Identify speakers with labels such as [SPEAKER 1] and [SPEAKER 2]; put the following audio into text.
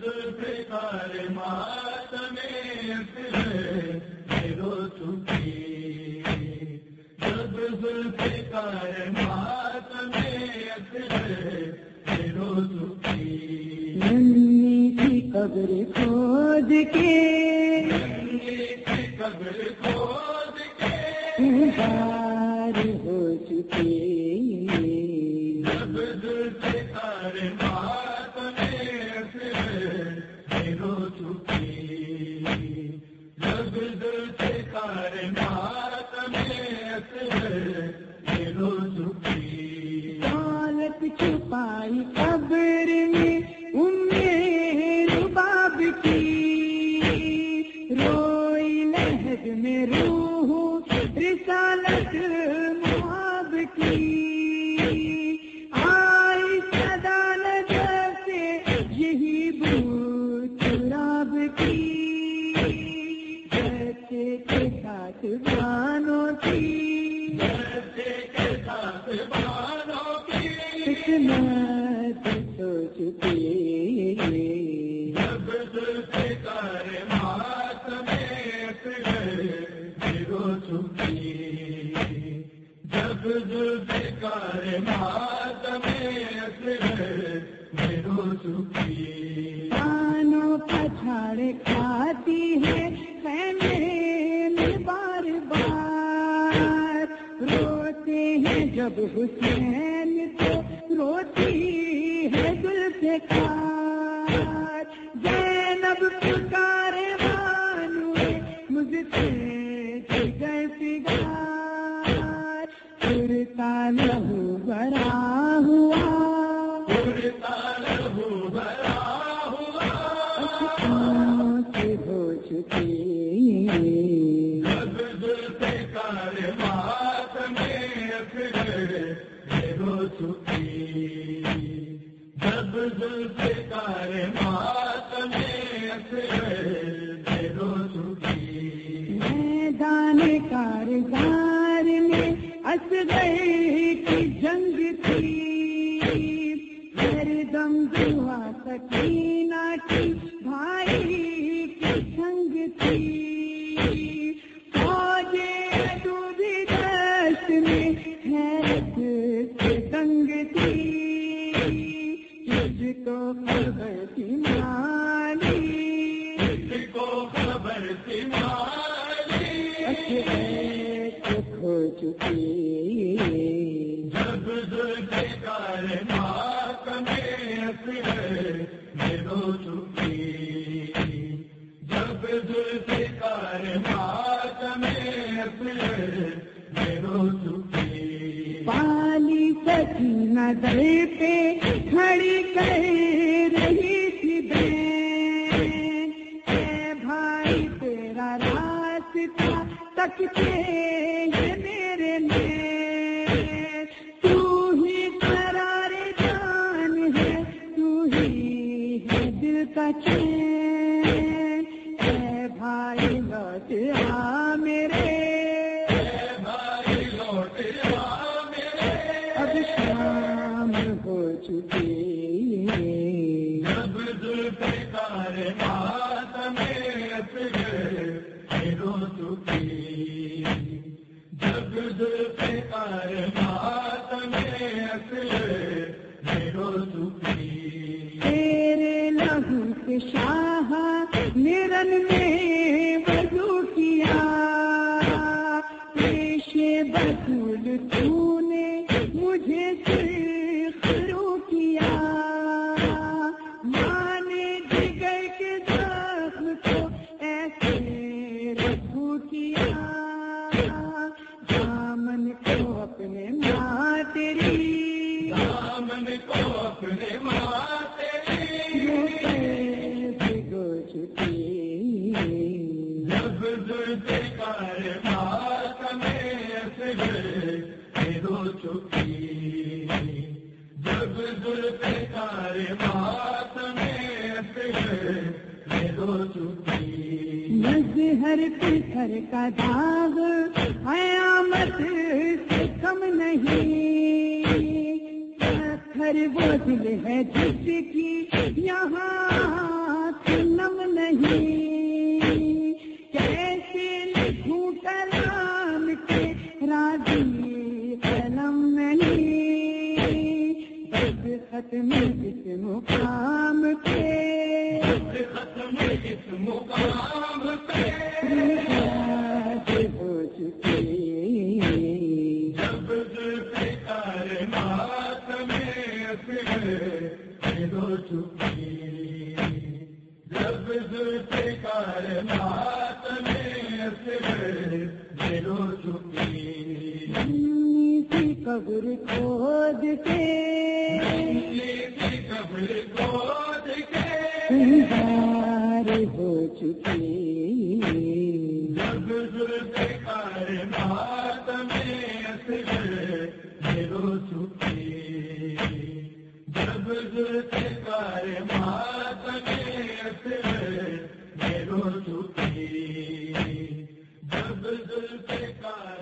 [SPEAKER 1] ذوالفقار ماتم رو چکی جب ذوالفقار ماتم رو چکی
[SPEAKER 2] ننی کی قبر کھود کے
[SPEAKER 1] قبر کھود کے
[SPEAKER 2] بار ہو چکی
[SPEAKER 1] جب ذوالفقار
[SPEAKER 2] روئی لہد میں روح رسالت محاب کی۔ آئی صدا نظر سے یہی بھوت راب کی۔ جیسے کے ساتھ بانوں کی۔
[SPEAKER 1] کے ساتھ بانوں کی۔
[SPEAKER 2] حکمت
[SPEAKER 1] رو جب ذوالفقار ماتم رو چکی
[SPEAKER 2] کانوں پچھاڑ کھاتی ہے میں بار بار روتے ہیں جب حسین تو روتی ہے دل سے کار ہوا۔ ہو چکی۔
[SPEAKER 1] جب ذوالفقار ماتم جب چکی
[SPEAKER 2] میدان کارگار میں اصغر دعا کی بھائی کی سنگ تھی۔ فوجیں ڈوبی دست میں حیرت سے دنگ تھی۔ کو خبر تھی مالی۔
[SPEAKER 1] کو خبر تھی مالی۔
[SPEAKER 2] ہو چکی۔
[SPEAKER 1] جب
[SPEAKER 2] پالی سکینہ در پہ کھڑی کہہ رہی تھی بین اے بھائی تیرا راستہ تکتے ہیں میرے میں تو ہی قرار جان ہے تو ہی ہے دل کا چین اے بھائی لوٹ آ شام ہو چکی
[SPEAKER 1] جب ذوالفقار ماتم رو چکی۔ جب ذوالفقار ماتم رو چکی۔
[SPEAKER 2] تیرے لہو شاہ نرن میں کو اپنے ماں تیری گو چکی
[SPEAKER 1] جب ذوالفقار ماتم رو چکی جب ذوالفقار ماتم رو چکی
[SPEAKER 2] مظہر پتھر کا داغ، قیامت سے کم نہیں۔ گھر وصل ہے جس کی یہاں
[SPEAKER 1] سنم نہیں۔ کیسے
[SPEAKER 2] لکھوں کلام
[SPEAKER 1] کے راضی قلم نہیں۔ بس ختم جس مقام پہ۔ مقام ہو چکی
[SPEAKER 2] جب ہو چکی۔ جب قبر کھود کے
[SPEAKER 1] قبر کھود کے
[SPEAKER 2] ہو چکی۔
[SPEAKER 1] جب ذوالفقار ماتم جب ذوالفقار کے کار